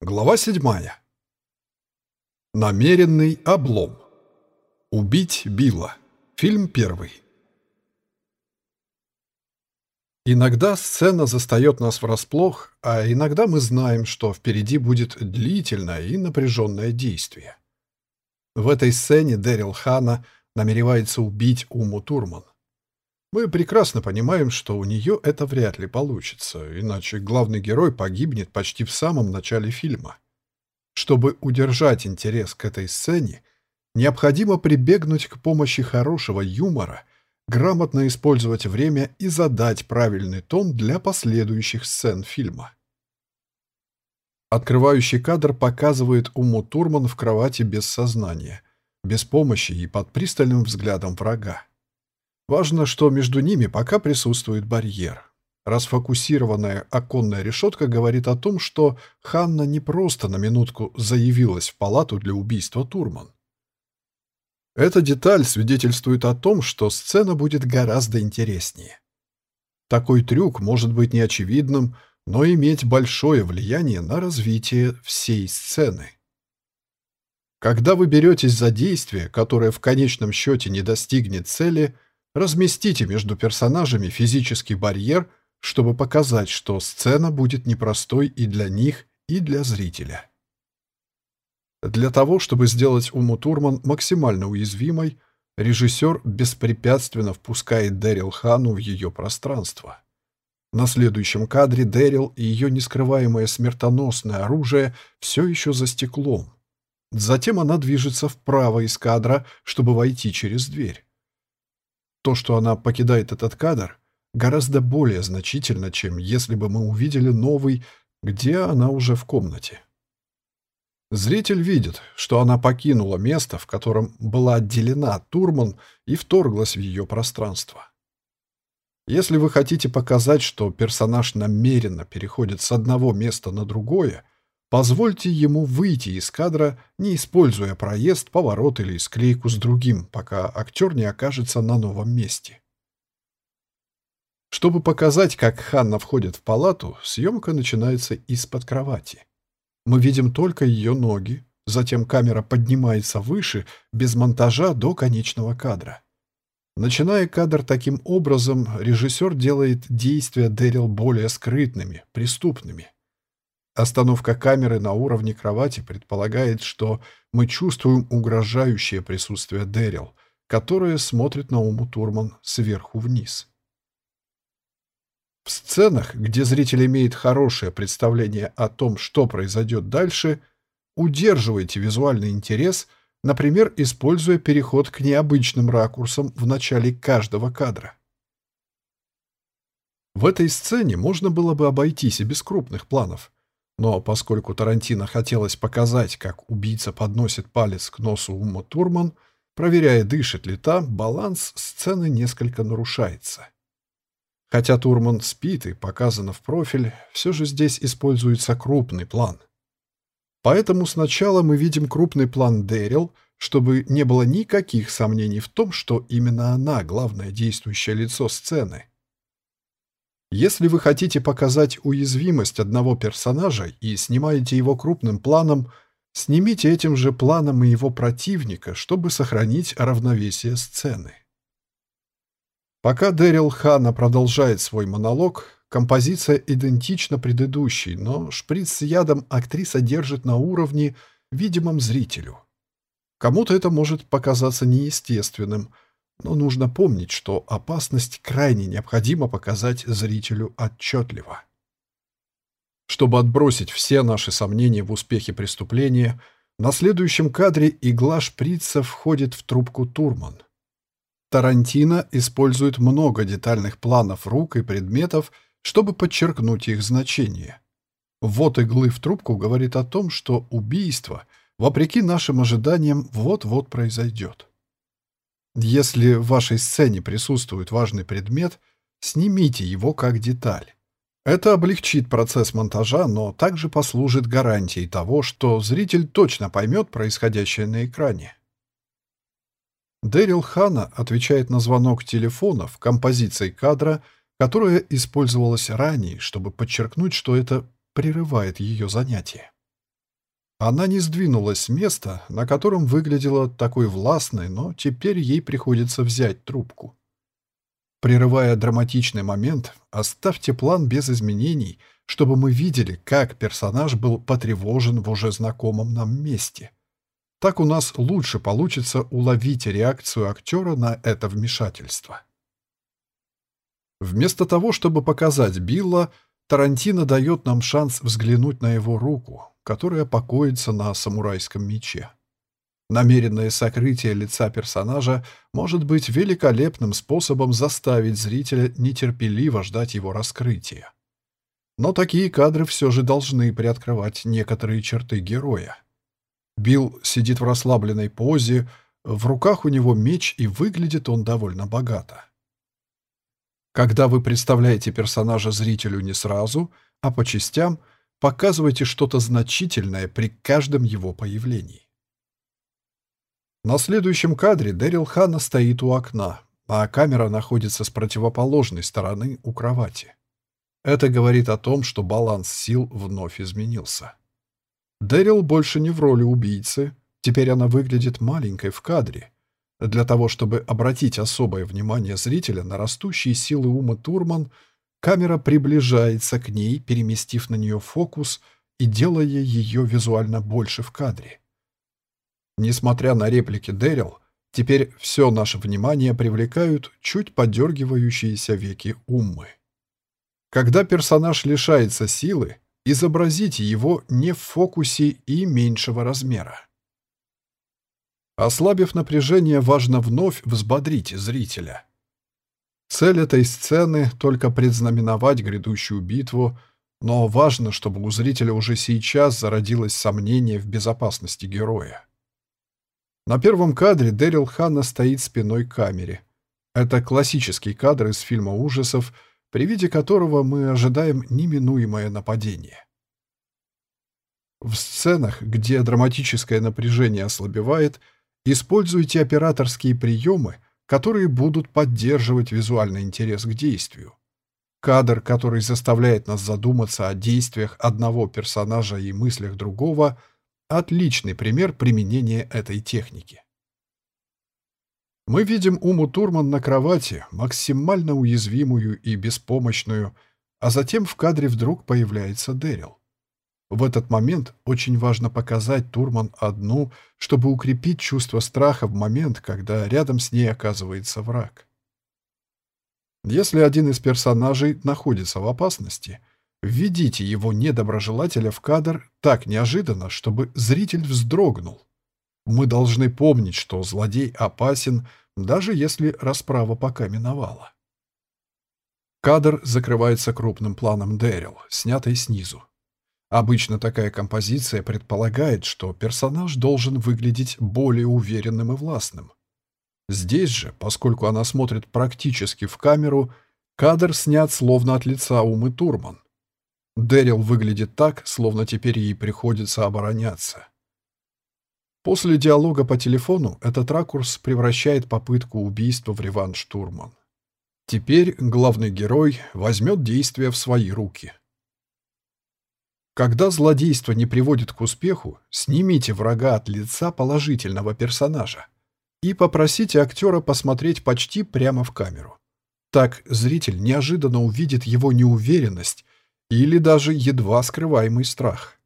Глава седьмая. Намеренный облом. Убить Билла. Фильм первый. Иногда сцена застает нас врасплох, а иногда мы знаем, что впереди будет длительное и напряженное действие. В этой сцене Дэрил Хана намеревается убить Уму Турман. Мы прекрасно понимаем, что у нее это вряд ли получится, иначе главный герой погибнет почти в самом начале фильма. Чтобы удержать интерес к этой сцене, необходимо прибегнуть к помощи хорошего юмора, грамотно использовать время и задать правильный тон для последующих сцен фильма. Открывающий кадр показывает Уму Турман в кровати без сознания, без помощи и под пристальным взглядом врага. Важно, что между ними пока присутствует барьер. Расфокусированная оконная решетка говорит о том, что Ханна не просто на минутку заявилась в палату для убийства Турман. Эта деталь свидетельствует о том, что сцена будет гораздо интереснее. Такой трюк может быть неочевидным, но иметь большое влияние на развитие всей сцены. Когда вы беретесь за действие, которое в конечном счете не достигнет цели – Разместите между персонажами физический барьер, чтобы показать, что сцена будет непростой и для них, и для зрителя. Для того, чтобы сделать Уму Турман максимально уязвимой, режиссер беспрепятственно впускает Дэрил Хану в ее пространство. На следующем кадре Дэрил и ее нескрываемое смертоносное оружие все еще за стеклом. Затем она движется вправо из кадра, чтобы войти через дверь. То, что она покидает этот кадр, гораздо более значительно, чем если бы мы увидели новый, где она уже в комнате. Зритель видит, что она покинула место, в котором была отделена от Турман и вторглась в ее пространство. Если вы хотите показать, что персонаж намеренно переходит с одного места на другое, Позвольте ему выйти из кадра, не используя проезд, поворот или склейку с другим, пока актер не окажется на новом месте. Чтобы показать, как Ханна входит в палату, съемка начинается из-под кровати. Мы видим только ее ноги, затем камера поднимается выше, без монтажа до конечного кадра. Начиная кадр таким образом, режиссер делает действия Дэрил более скрытными, преступными. Остановка камеры на уровне кровати предполагает, что мы чувствуем угрожающее присутствие Дэрил, которое смотрит на Уму Турман сверху вниз. В сценах, где зритель имеет хорошее представление о том, что произойдет дальше, удерживайте визуальный интерес, например, используя переход к необычным ракурсам в начале каждого кадра. В этой сцене можно было бы обойтись и без крупных планов – но поскольку Тарантино хотелось показать, как убийца подносит палец к носу Ума Турман, проверяя, дышит ли та, баланс сцены несколько нарушается. Хотя Турман спит и показано в профиль, все же здесь используется крупный план. Поэтому сначала мы видим крупный план Дэрил, чтобы не было никаких сомнений в том, что именно она главное действующее лицо сцены. Если вы хотите показать уязвимость одного персонажа и снимаете его крупным планом, снимите этим же планом и его противника, чтобы сохранить равновесие сцены. Пока Дэрил Хана продолжает свой монолог, композиция идентична предыдущей, но шприц с ядом актриса держит на уровне, видимом зрителю. Кому-то это может показаться неестественным – но нужно помнить, что опасность крайне необходимо показать зрителю отчетливо. Чтобы отбросить все наши сомнения в успехе преступления, на следующем кадре игла шприца входит в трубку Турман. Тарантино использует много детальных планов рук и предметов, чтобы подчеркнуть их значение. Вот иглы в трубку говорит о том, что убийство, вопреки нашим ожиданиям, вот-вот произойдет. Если в вашей сцене присутствует важный предмет, снимите его как деталь. Это облегчит процесс монтажа, но также послужит гарантией того, что зритель точно поймет происходящее на экране. Дэрил Хана отвечает на звонок телефона в композиции кадра, которая использовалась ранее, чтобы подчеркнуть, что это прерывает ее занятие. Она не сдвинулась с места, на котором выглядела такой властной, но теперь ей приходится взять трубку. Прерывая драматичный момент, оставьте план без изменений, чтобы мы видели, как персонаж был потревожен в уже знакомом нам месте. Так у нас лучше получится уловить реакцию актера на это вмешательство. Вместо того, чтобы показать Билла, Тарантино дает нам шанс взглянуть на его руку, которая покоится на самурайском мече. Намеренное сокрытие лица персонажа может быть великолепным способом заставить зрителя нетерпеливо ждать его раскрытия. Но такие кадры все же должны приоткрывать некоторые черты героя. Билл сидит в расслабленной позе, в руках у него меч, и выглядит он довольно богато. Когда вы представляете персонажа зрителю не сразу, а по частям, показывайте что-то значительное при каждом его появлении. На следующем кадре Дэрил Ханна стоит у окна, а камера находится с противоположной стороны у кровати. Это говорит о том, что баланс сил вновь изменился. Дэрил больше не в роли убийцы, теперь она выглядит маленькой в кадре, для того, чтобы обратить особое внимание зрителя на растущие силы ума Турман, камера приближается к ней, переместив на нее фокус и делая ее визуально больше в кадре. Несмотря на реплики Дэрил, теперь все наше внимание привлекают чуть подергивающиеся веки Уммы. Когда персонаж лишается силы, изобразите его не в фокусе и меньшего размера. Ослабив напряжение, важно вновь взбодрить зрителя. Цель этой сцены — только предзнаменовать грядущую битву, но важно, чтобы у зрителя уже сейчас зародилось сомнение в безопасности героя. На первом кадре Дэрил Ханна стоит спиной к камере. Это классический кадр из фильма ужасов, при виде которого мы ожидаем неминуемое нападение. В сценах, где драматическое напряжение ослабевает — Используйте операторские приемы, которые будут поддерживать визуальный интерес к действию. Кадр, который заставляет нас задуматься о действиях одного персонажа и мыслях другого, отличный пример применения этой техники. Мы видим Уму Турман на кровати, максимально уязвимую и беспомощную, а затем в кадре вдруг появляется Дэрил. В этот момент очень важно показать Турман одну, чтобы укрепить чувство страха в момент, когда рядом с ней оказывается враг. Если один из персонажей находится в опасности, введите его недоброжелателя в кадр так неожиданно, чтобы зритель вздрогнул. Мы должны помнить, что злодей опасен, даже если расправа пока миновала. Кадр закрывается крупным планом Дэрил, снятой снизу. Обычно такая композиция предполагает, что персонаж должен выглядеть более уверенным и властным. Здесь же, поскольку она смотрит практически в камеру, кадр снят словно от лица Умы Турман. Дэрил выглядит так, словно теперь ей приходится обороняться. После диалога по телефону этот ракурс превращает попытку убийства в реванш Турман. Теперь главный герой возьмет действие в свои руки. Когда злодейство не приводит к успеху, снимите врага от лица положительного персонажа и попросите актера посмотреть почти прямо в камеру. Так зритель неожиданно увидит его неуверенность или даже едва скрываемый страх.